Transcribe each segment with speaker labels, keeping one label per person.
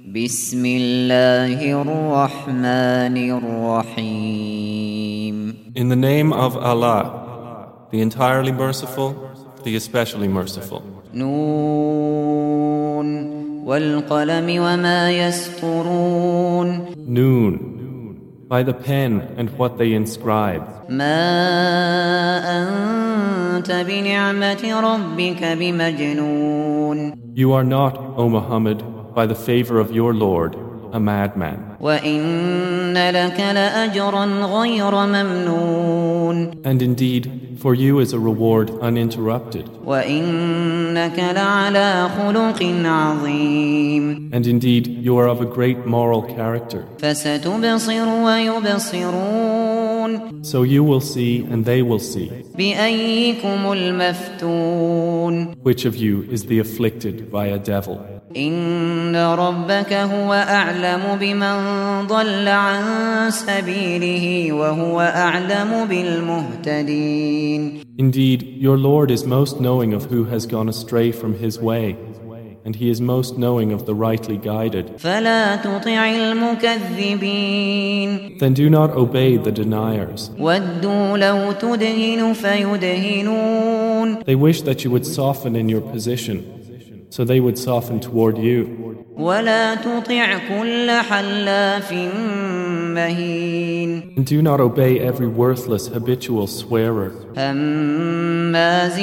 Speaker 1: بسم الله الرحمن الرحيم
Speaker 2: In the name of Allah, the entirely merciful, the especially merciful.
Speaker 1: نون والقلم وما يسطرون
Speaker 2: Noon, by the pen and what they inscribe.
Speaker 1: ما أنت بنعمة ربك بمجنون
Speaker 2: You are not, O Muhammad, by the favor of your Lord, a madman.
Speaker 1: وإن لك لأجرا غير ممنون
Speaker 2: And indeed, for you is a reward uninterrupted.
Speaker 1: وإنك لعلى خلق عظيم
Speaker 2: And indeed, you are of a great moral character.
Speaker 1: فستبصر ويبصرون
Speaker 2: So you will see and they will see.
Speaker 1: بأيكم المفتون
Speaker 2: Which of you is the afflicted by a devil?
Speaker 1: إن ربك هو أعلم بمن ضل عن سبيله وهو أعلم بالمهتدين
Speaker 2: Indeed, your Lord is most knowing of who has gone astray from his way, and he is most knowing of the rightly guided.
Speaker 1: فلا تطع المكذبين
Speaker 2: Then do not obey the deniers.
Speaker 1: ودوا لو تدهن فيدهنون
Speaker 2: They wish that you would soften in your position, so they would soften toward you.
Speaker 1: ولا تطع كل حلاف مهين
Speaker 2: And do not obey every worthless habitual swearer,
Speaker 1: هماز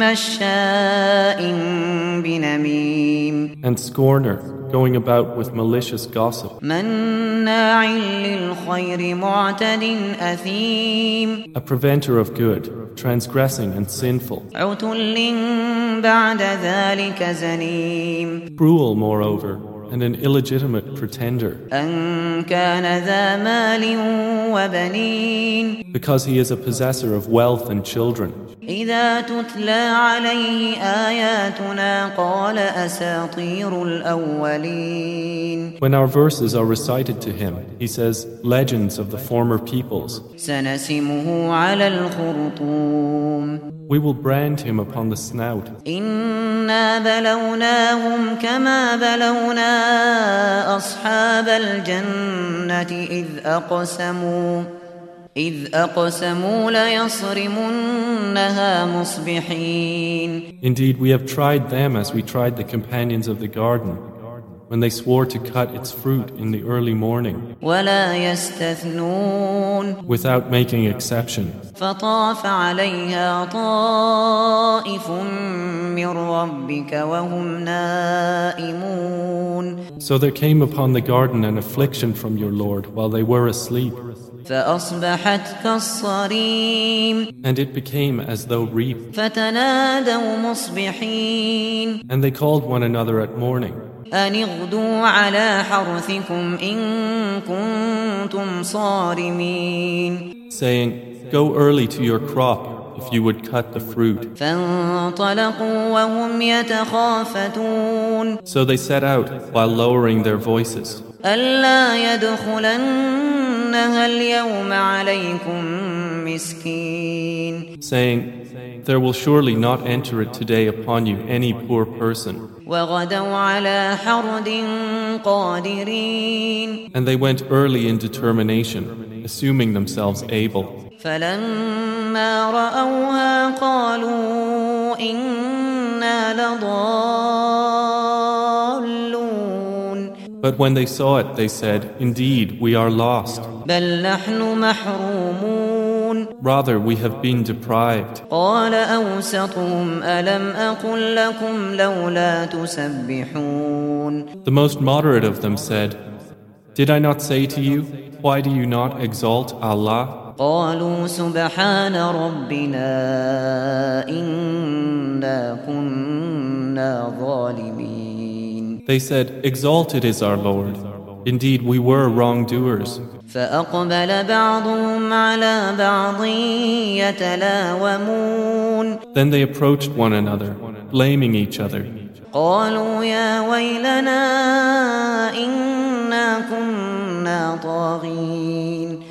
Speaker 1: مشاء بنميم
Speaker 2: and scorner, going about with malicious gossip,
Speaker 1: مناع للخير معتد أثيم
Speaker 2: a preventer of good, transgressing and sinful,
Speaker 1: عتل بعد ذلك زنيم
Speaker 2: cruel, moreover, and an illegitimate pretender. Because he is a possessor of wealth and children.
Speaker 1: إذا تتلى عليه آياتنا قال أساطير الأولين
Speaker 2: When our verses are recited to him, he says, Legends of the former peoples.
Speaker 1: سنسمه على الخرطوم
Speaker 2: We will brand him upon the snout.
Speaker 1: إنا بلوناهم كما بلونا أصحاب الجنة إذ أقسموا إذ أقسموا ليصرمنها مصبحين
Speaker 2: Indeed, we have tried them as we tried the companions of the garden, when they swore to cut its fruit in the early morning,
Speaker 1: ولا يستثنون
Speaker 2: without making exception.
Speaker 1: فطاف عليها طائف من ربك وهم نائمون
Speaker 2: So there came upon the garden an affliction from your Lord while they were asleep,
Speaker 1: فأصبحت كالصريم
Speaker 2: and it became as though reap.
Speaker 1: فتنادوا مصبحين
Speaker 2: And they called one another at morning.
Speaker 1: أن اغدوا على حرثكم إن كنتم صارمين
Speaker 2: saying, Go early to your crop if you would cut the fruit.
Speaker 1: فانطلقوا وهم يتخافتون
Speaker 2: So they set out while lowering their voices,
Speaker 1: ألا يدخلنها اليوم عليكم مسكين
Speaker 2: saying, There will surely not enter it today upon you any poor person.
Speaker 1: وغدوا على حرد قادرين
Speaker 2: And they went early in determination, assuming themselves able.
Speaker 1: فلما رأوها قالوا إنا لضالون
Speaker 2: But when they saw it, they said, Indeed, we are lost.
Speaker 1: بل نحن محرومون
Speaker 2: Rather, we have been deprived.
Speaker 1: قال أوسطهم ألم أقل لكم لولا تسبحون
Speaker 2: The most moderate of them said, Did I not say to you, Why do you not exalt Allah?
Speaker 1: قالوا سبحان ربنا
Speaker 2: They said, Exalted is our Lord. Indeed, we were wrongdoers. Then they approached one another, blaming each other.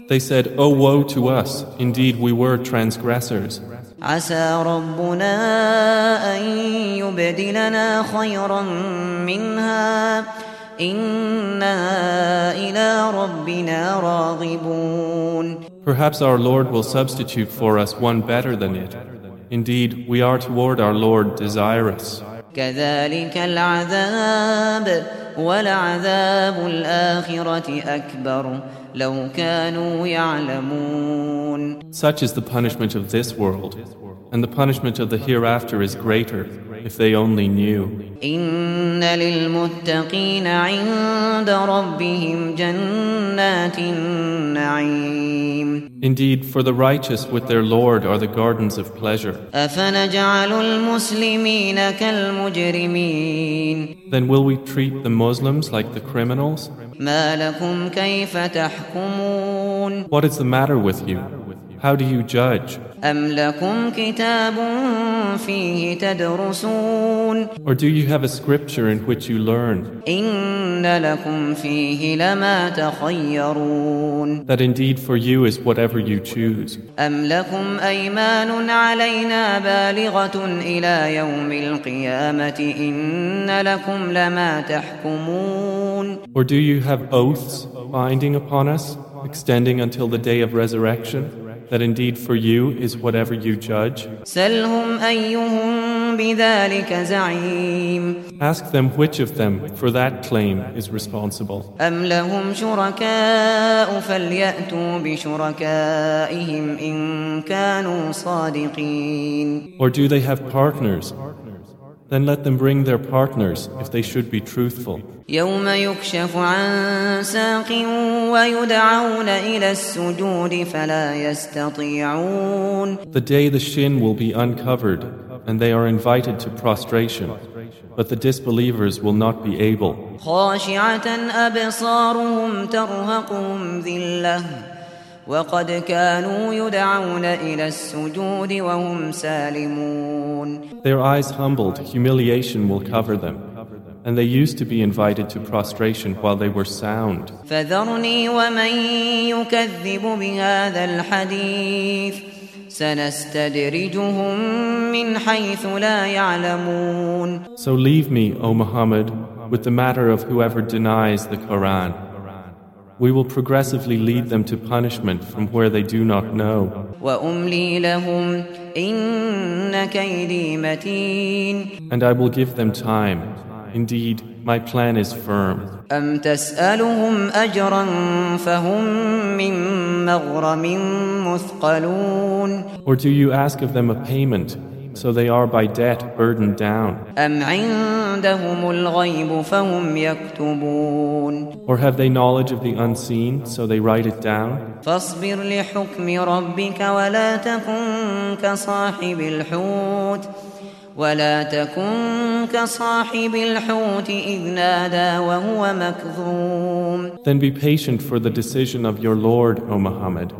Speaker 2: They said, Oh, woe to us! Indeed, we were transgressors.
Speaker 1: عسى ربنا أن يبدلنا خيرا منها إنا إلى ربنا راغبون
Speaker 2: Perhaps our Lord will substitute for us one better than it. Indeed, we are toward our Lord desirous.
Speaker 1: كذلك العذاب ولعذاب الآخرة أكبر لو كانوا يعلمون
Speaker 2: Such is the punishment of this world, and the punishment of the hereafter is greater if they only knew.
Speaker 1: إن للمتقين عند ربهم جنات النعيم
Speaker 2: Indeed, for the righteous with their Lord are the gardens of pleasure. Then will we treat the Muslims like the criminals? What is the matter with you? How do you judge?
Speaker 1: أم لكم كتاب فيه تدرسون
Speaker 2: Or do you have a scripture in which you learn
Speaker 1: إن لكم فيه لما تخيرون
Speaker 2: that indeed for you is whatever you choose?
Speaker 1: أم لكم أيمان علينا بالغة إلى يوم القيامة إن لكم لما تحكمون
Speaker 2: Or do you have oaths binding upon us, extending until the day of resurrection, that indeed for you is whatever you judge?
Speaker 1: سلهم أيهم بذلك زعيم
Speaker 2: Ask them which of them for that claim is responsible.
Speaker 1: أم لهم شركاء فليأتوا بشركائهم إن كانوا صادقين
Speaker 2: Or do they have partners? Then let them bring their partners if they should be truthful.
Speaker 1: يوم يكشف عن ساق ويدعون إلى السجود فلا يستطيعون
Speaker 2: The day the shin will be uncovered and they are invited to prostration, but the disbelievers will not be able.
Speaker 1: خاشعة أبصارهم ترهقهم ذلة وقد كانوا يدعون إلى السجود وهم سالمون
Speaker 2: Their eyes humbled, humiliation will cover them. And they used to be invited to prostration while they were sound.
Speaker 1: فذرني ومن يكذب بهذا الحديث سنستدرجهم من حيث لا يعلمون
Speaker 2: So leave me, O Muhammad, with the matter of whoever denies the Quran. We will progressively lead them to punishment from where they do not know. And I will give them time. Indeed, my plan is firm. Or do you ask of them a payment so they are by debt burdened down?
Speaker 1: أم عندهم الغيب فهم يكتبون
Speaker 2: Or have they knowledge of the unseen, so they write it down?
Speaker 1: فاصبر لحكم ربك ولا تكن كصاحب الحوت ولا تكن كصاحب الحوت إذ نادى وهو مكظوم
Speaker 2: Then be patient for the decision of your Lord, O Muhammad,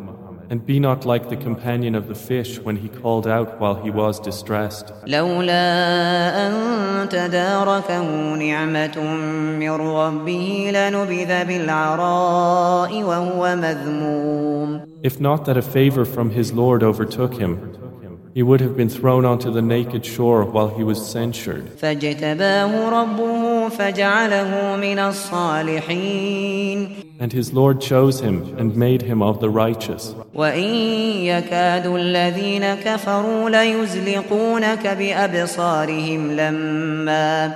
Speaker 2: and be not like the companion of the fish when he called out while he was distressed.
Speaker 1: لولا أن تداركه نعمة من ربه لنبذ بالعراء وهو مذموم
Speaker 2: If not that a favor from his Lord overtook him, he would have been thrown onto the naked shore while he was censured.
Speaker 1: فاجتباه ربه فجعله من الصالحين
Speaker 2: And his Lord chose him and made him of the righteous.
Speaker 1: وإن يكاد الذين كفروا ليزلقونك بأبصارهم لما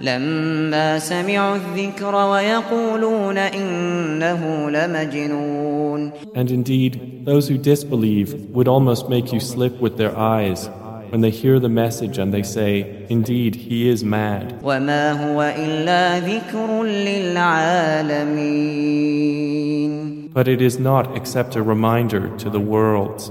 Speaker 1: لما سمعوا الذكر ويقولون إنه لمجنون
Speaker 2: And indeed, those who disbelieve would almost make you slip with their eyes when they hear the message and they say, Indeed, he is mad. But it is not except a reminder to the worlds.